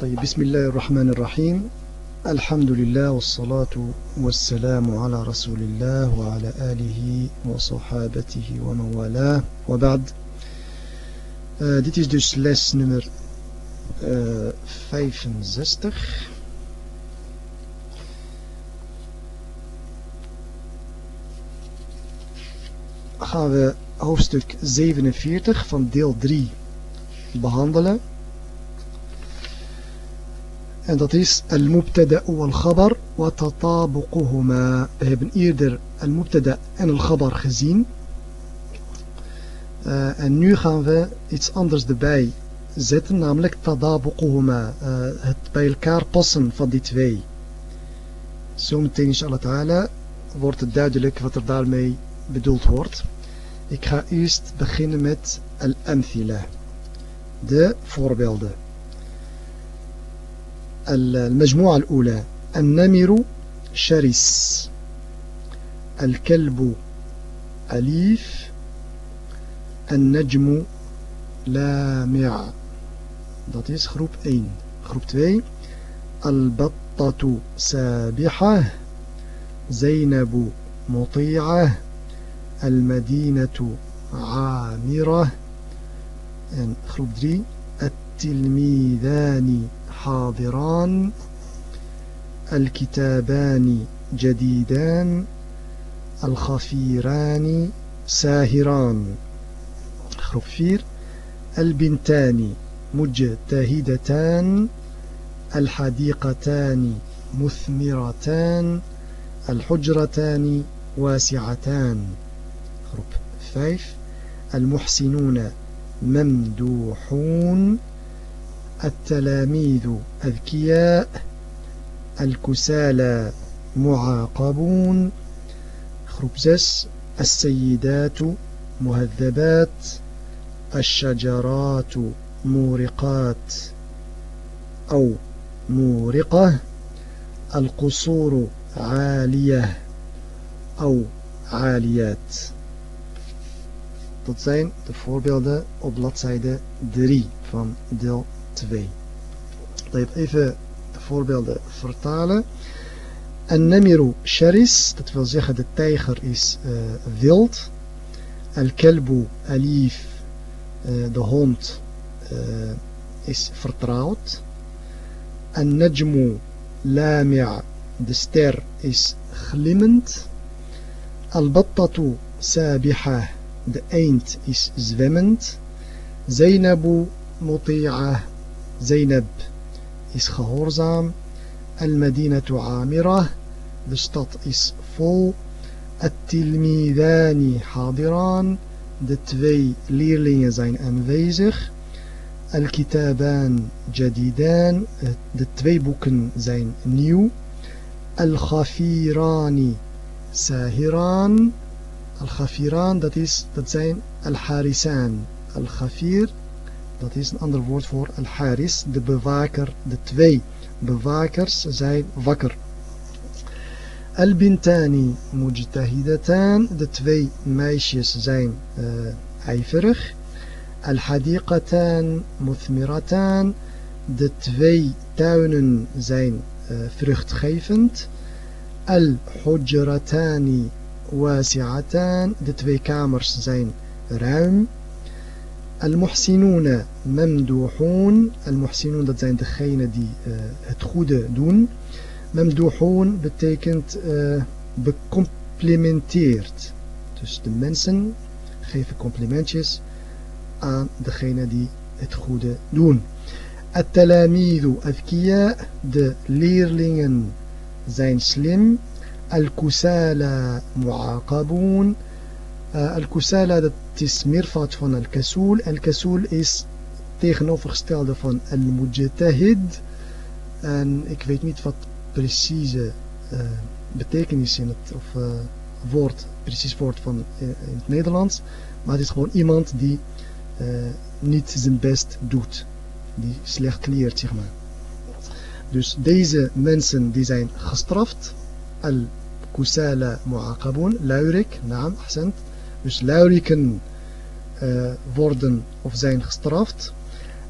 طيب بسم الله الرحمن الرحيم. الحمد لله والصلاة والسلام على رسول الله وعلى آله وصحابته ومن والاه وبعد uh, dit is dus les nummer uh, 65 gaan we hoofdstuk 47 van deel 3 behandelen. En dat is al-mubtada wal-khabar wa tatabuquhuma. We hebben eerder al-mubtada en al-khabar gezien. Uh, en nu gaan we iets anders erbij zetten, namelijk tadabuquhuma. Uh, het bij elkaar passen van die twee. Zometeen inshallah ta'ala wordt het duidelijk wat er daarmee bedoeld wordt. Ik ga eerst beginnen met al-amthila. De voorbeelden. المجموعة الأولى النمر شرس الكلب أليف النجم لامع. Is groep 1 groep 2 البطة سابحة زينب مطيعة المدينة عامرة. Groep 3 التلميذان حاضران. الكتابان جديدان. الخفيران ساهران. خفير. البنتان مجتهدتان. الحديقتان مثمرتان. الحجرتان واسعتان. خروب فايف المحسنون ممدوحون. التلاميذ أذكياء الكسالى معاقبون خربزس السيدات مهذبات الشجرات مورقات أو مورقة القصور عالية أو عاليات. Dat zijn de voorbeelden op bladzijde 3 van deel 2. Even de voorbeelden vertalen. Nemiru sharis, dat wil zeggen de tijger is uh, wild. Al-kelbu alif, uh, de hond uh, is vertrouwd. An-najmu lamia, de ster is glimmend. Al-battatu sabiha, de eend is zwemmend. Zainabu muti'ah, Zainab is gehoorzaam. Al-Madinatu Amira. De stad is vol. At-Tilmidani Hadiran. De twee leerlingen zijn aanwezig. Al-Kitaban Jadidan. De twee boeken zijn nieuw. Al-Khafirani Sahiran. Al-Khafiran, dat, is, dat zijn Al-Harisan. Al-Khafir Dat is een ander woord voor al-haris, de bewaker. De twee bewakers zijn wakker. Al-bintani mujtahidatan. De twee meisjes zijn uh, ijverig. Al-hadiqatan muthmiratan. De twee tuinen zijn uh, vruchtgevend. Al-hujratani wasi'atan. De twee kamers zijn ruim. Al-Muhsinuna Memduhoon. Al-Muhsinun, dat zijn degenen die uh, het goede doen. Memduhoon betekent uh, becomplimenteerd. Dus de mensen geven complimentjes aan degene die het goede doen. At-Talamidu Adkiya, de leerlingen zijn slim. Al-Kusala Mu'aqaboon. Uh, Al-Kusala, dat is meervoud van Al-Kasul. Al-Kasul is tegenovergestelde van Al-Mujtahid. En ik weet niet wat precieze uh, betekenis in het of, uh, woord, precies woord van in het Nederlands. Maar het is gewoon iemand die niet zijn best doet. Die slecht leert, zeg maar. Dus deze mensen die zijn gestraft. Al-Kusala mu'aqabun. Luirik, naam, dus Lauriken eh, worden of zijn gestraft.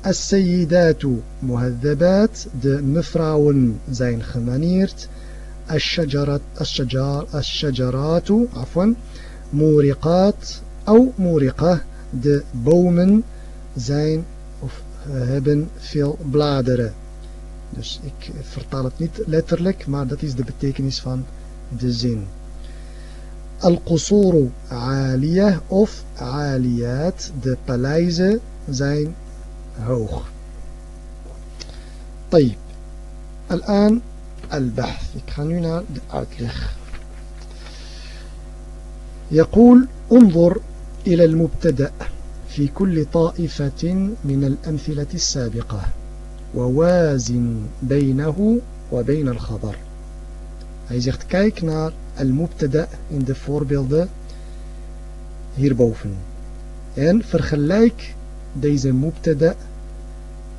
As-sayyidatu muhaddabat, de mevrouwen zijn gemaneerd. As-shajaratu, afwan, muriqat, au muriqa, de bomen zijn of eh, hebben veel bladeren. Dus ik vertaal het niet letterlijk, maar dat is de betekenis van de zin. Al-Qusuru aliyah of aliyat de paleizen zijn hoog طيب الآن البحث. ik ga nu naar de uitleg يقول انظر إلى المبتدأ في كل طائفة من الأمثلة السابقة ووازن بينه وبين الخبر. Hij zegt kijk naar al-mubtada in de voorbeelden hierboven. En vergelijk deze mubtada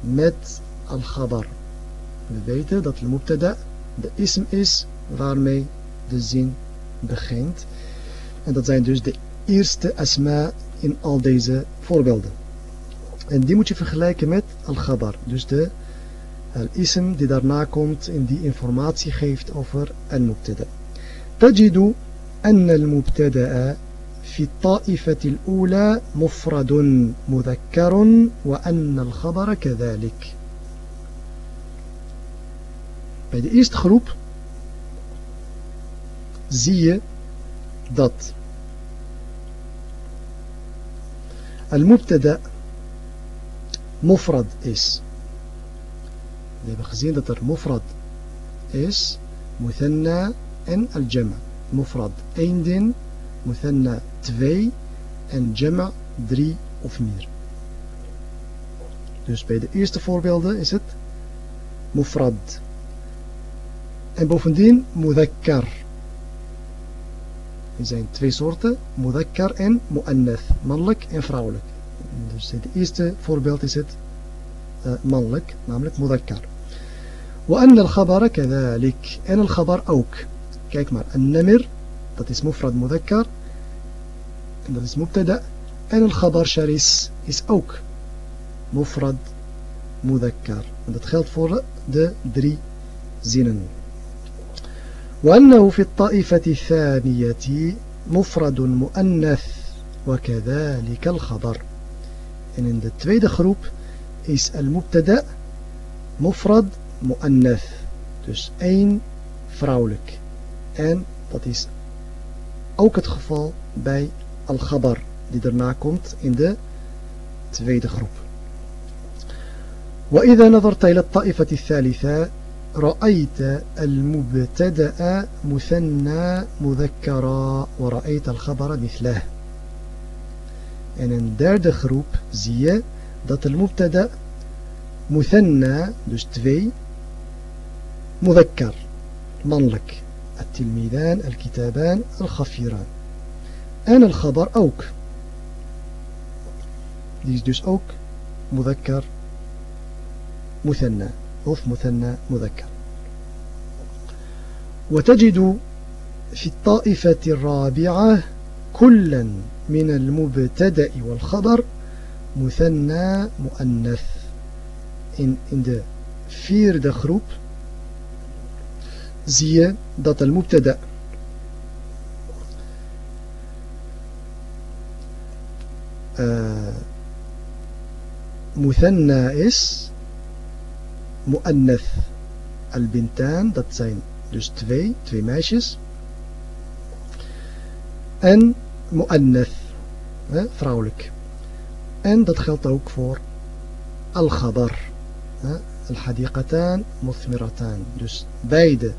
met al-khabar. We weten dat al-mubtada de ism is waarmee de zin begint. En dat zijn dus de eerste asma in al deze voorbeelden. En die moet je vergelijken met al-khabar. Dus de al-ism die daarna komt en die informatie geeft over al-mubtada. تجد أن المبتدأ في الطائفة الأولى مفرد مذكر وأن الخبر كذلك. في الإيست خروب زي دات المبتدأ مفرد إس نحن نرى أن المفرد إس مثنى en al-jama. Mufrad één din, muthanna twee en jama drie of meer. Dus bij de eerste voorbeelden is het mufrad. En bovendien mudhakkar. Er zijn twee soorten, mudhakkar en mu'annath, mannelijk en vrouwelijk. Dus het eerste voorbeeld is het uh, mannelijk, namelijk mudhakkar. وأن الخبر كذلك en الخبر ook kijk maar النمر dat is mufrad mudhakkar en dat is mubtada en الخبر شرس is ook mufrad mudhakkar en dat geldt voor de drie zinnen وأنه في الطائفة الثانية مفرد مؤنث وكذلك الخبر En in de tweede groep is al-mubtada mufrad mu'annath. Dus één vrouwelijk. En dat is ook het geval bij Al-Ghabar die daarna komt in de tweede groep. وإذا نظرت إلى الطائفة الثالثة رأيت المبتدأ مثنى مذكرا ورأيت الخبر مثله إن الدرد خروب زي دات المبتدأ مثنى دوش مذكر منلك التلميذان الكتابان الخفيران. en الخبر ook die is dus ook مذكر مثنى. of مثنى مذكر. وتجد في الطائفة الرابعة كلا من المبتدأ والخبر مثنى مؤنث. In, in de vierde groep zie je dat al-mubtada uh, مثنى is mu'annath al-bintaan dat zijn dus twee, twee meisjes en mu'annath, vrouwelijk. En dat geldt ook voor al-khabar. Al-hadiqatan muthmiratan. Dus beide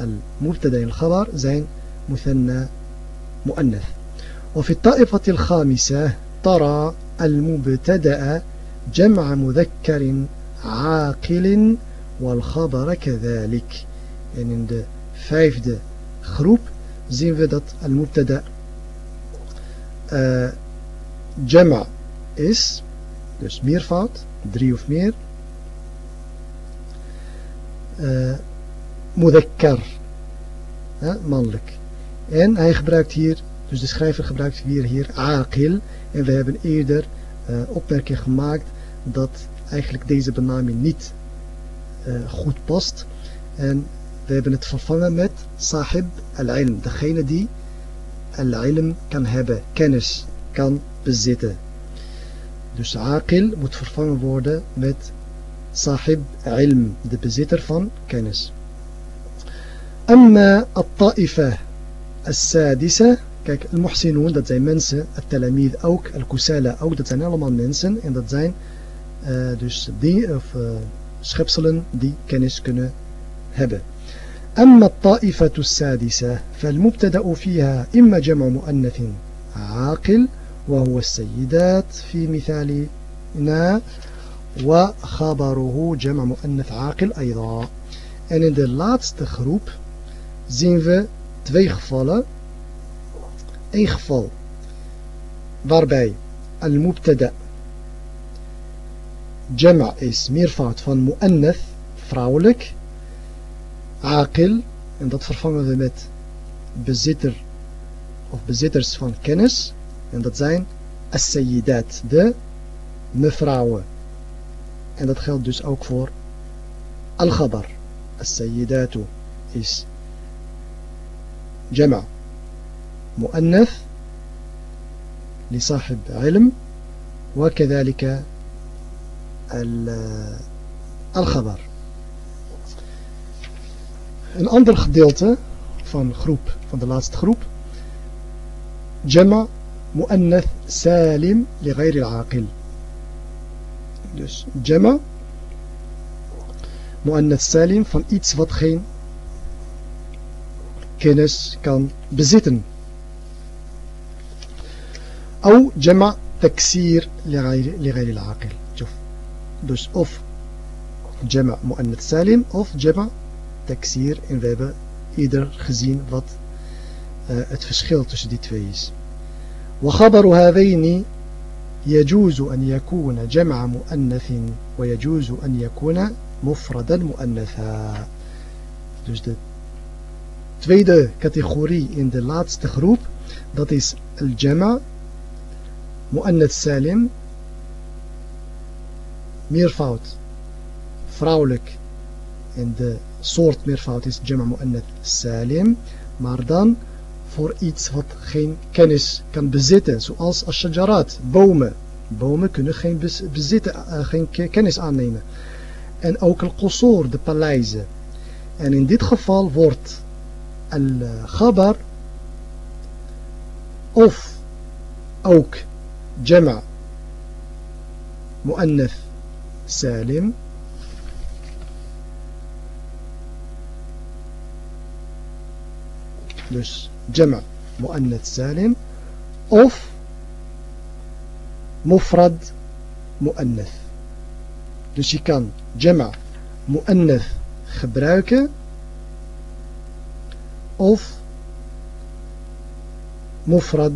المبتدأ الخبر زين مثنى مؤنث. وفي الطائفة الخامسة ترى المبتدأ جمع مذكر عاقل والخبر كذلك. يعني in de vijfde groep zien we dat المبتدا آه، جمع is dus meervoud drie of meer. آه، mudakkar, uh, mannelijk. En hij gebruikt hier, dus de schrijver gebruikt hier, hier aqil. En we hebben eerder uh, opmerking gemaakt dat eigenlijk deze benaming niet uh, goed past. En we hebben het vervangen met sahib al-ilm. Degene die al-ilm kan hebben, kennis kan bezitten. Dus aqil moet vervangen worden met sahib ilm, de bezitter van kennis. أما الطائفة السادسة كيك المحسنون دات زين منس التلاميذ أوك الكسالة أو دات زين علما منس إن دات زين آه، دوش دي أوف آه، شخبصلن دي كنس كنه هبة أما الطائفة السادسة فالمبتدأ فيها إما جمع مؤنث عاقل وهو السيدات في مثالنا وخبره جمع مؤنث عاقل أيضا. And in the last group, zien we twee gevallen. Eén geval waarbij al-mubtada jama is meervoud van mu'annath, vrouwelijk. Aqil, en dat vervangen we met bezitter of bezitters van kennis. En dat zijn as-sayyidat, de mevrouwen. En dat geldt dus ook voor al-khabar. As-sayyidatu is jama' مؤنث لصاحب علم وكذلك الخبر Een ander gedeelte van, groep, van de laatste groep. Jama mu'annath salim li ghayri al-aqil. Dus jama mu'annath salim van iets wat geen kennis kan bezitten. أو جمع تكسير لغير, لغير العاقل. شوف. dus of جمع مؤنث سالم. of جمع taksir en we hebben ieder gezien wat uh, het verschil. وخبر هذين يجوز أن يكون جمع مؤنث ويجوز أن يكون مفردا مؤنثا. dus de tweede categorie in de laatste groep dat is al-jama mu'annath salim meervoud vrouwelijk en de soort meervoud is jama mu'annath salim, maar dan voor iets wat geen kennis kan bezitten, zoals ashajarat, bomen. Bomen kunnen geen, bezitten, uh, geen kennis aannemen. En ook al-qusur, de paleizen. En in dit geval wordt الخبر أف أوك جمع مؤنث سالم. دوش جمع مؤنث سالم. أف مفرد مؤنث. دوش يكن جمع مؤنث خبراكه of mufrad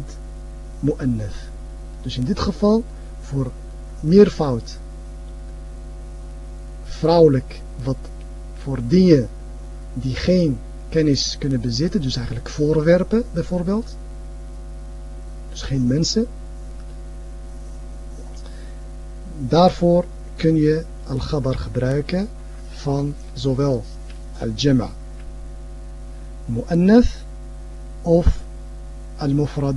mu'annath dus in dit geval voor meervoud vrouwelijk wat voor dingen die geen kennis kunnen bezitten, dus eigenlijk voorwerpen bijvoorbeeld. Dus geen mensen. Daarvoor kun je al-ghabar gebruiken van zowel al-jama' مؤنث أوف المفرد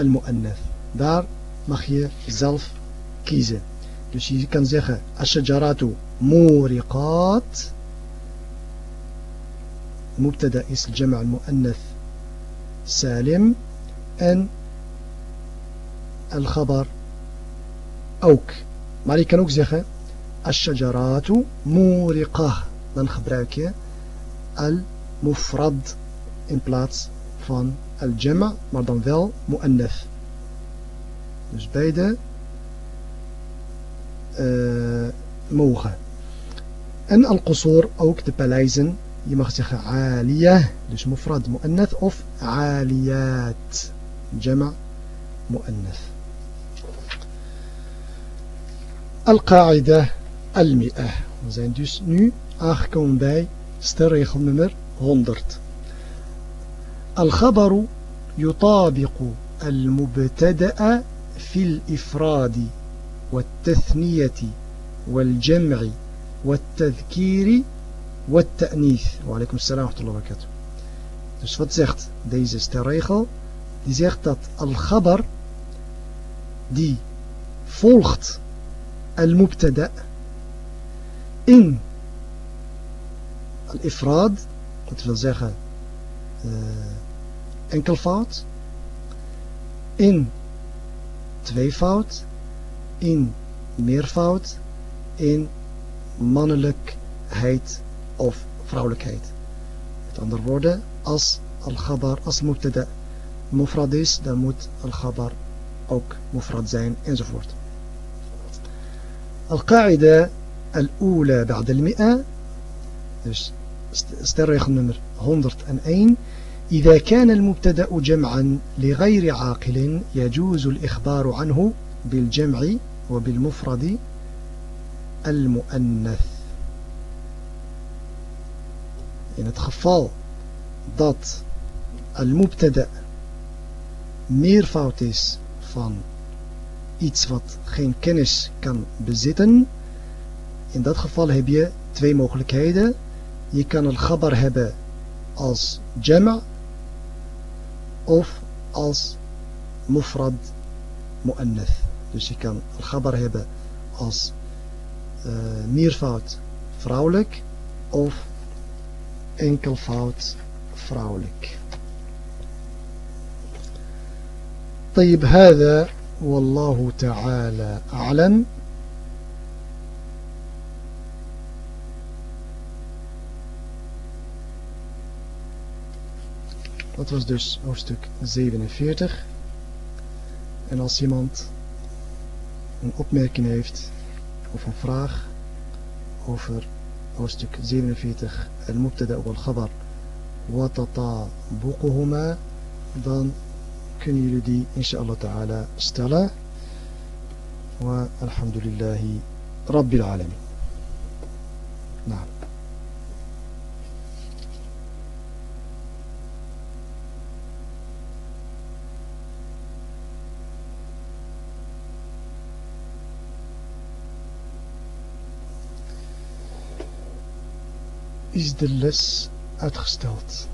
المؤنث. دار مخي زلف كيزة. لشي كان زيخة الشجرات مورقات. مبتدا اسم الجمع المؤنث سالم. أن الخبر أوك. مالي كانوك زيخة الشجرات مورقة. لنخبرك الشجرات al-mufrad in plaats van al-jama maar dan wel mu'annath dus beide uh, mogen en al-qusur ook de paleizen Je mag zeggen aliyah, dus mufrad mu'annath of aliyat, jama mu'annath. Al-Qaida al-Mi'ah. We zijn dus nu aangekomen bij stelregel nummer 100. الخبر يطابق المبتدأ في الإفراد والتثنية والجمع والتذكير والتأنيث وعليكم السلام ورحمة الله وبركاته Dus wat zegt deze stelregel? Die zegt dat al-khabar die volgt al-mubtada in al-ifrad, dat wil zeggen uh, enkelvoud, in tweevoud, in meervoud, in mannelijkheid of vrouwelijkheid. Met andere woorden, als al-ghabar, als mubtada mufrad is, dan moet al-khabar ook mufrad zijn, enzovoort. Al-qaida al-ula, ba'd al-mi'a, dus sterregel nummer 101 إذا كان المبتدأ جمعا لغير عاقل يجوز الإخبار عنه بالجمع وبالمفرد المؤنث in het geval dat al-mubtada meervoud is van iets wat geen kennis kan bezitten, in dat geval heb je twee mogelijkheden. Je kan al-ghabar hebben als jama' of als mufrad mu'annath. Dus je kan al-ghabar hebben als uh, meervoud vrouwelijk of enkelvoud vrouwelijk. طيب هذا والله تعالى أعلم Dat was dus hoofdstuk 47. En als iemand een opmerking heeft of een vraag over hoofdstuk 47 al-mubtada wal-khabar wa tatabuquhuma dan kunnen jullie die inshallah ta'ala stellen. Wa alhamdulillahi rabbil alamin. Nou is de les uitgesteld.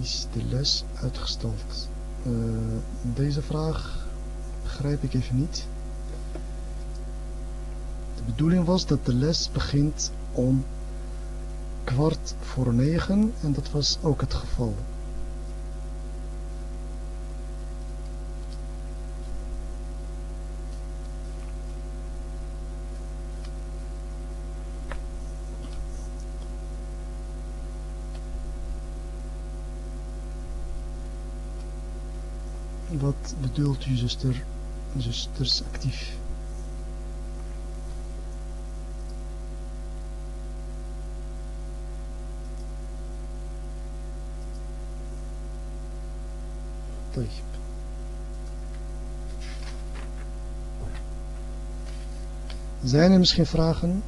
Is de les uitgesteld? Uh, deze vraag begrijp ik even niet. De bedoeling was dat de les begint om kwart voor negen en dat was ook het geval. Wat bedoelt u zuster, zusters actief? طيب Zijn er misschien vragen?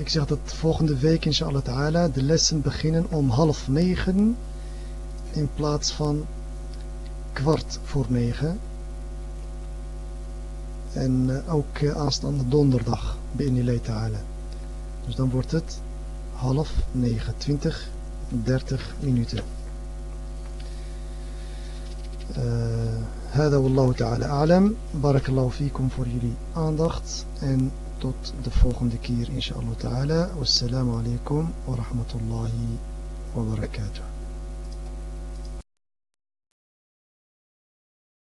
ik zeg dat volgende week inshallah ta'ala de lessen beginnen om half negen in plaats van kwart voor negen. En uh, ook uh, aanstaande donderdag bi'inilay ta'ala. Dus dan wordt het half negen, twintig, dertig minuten. هذا والله تعالى أعلم بارك الله فيكم voor jullie aandacht en tot de volgende keer inshallah ta'ala. Wassalamu alaikum wa rahmatullahi wa barakatuh.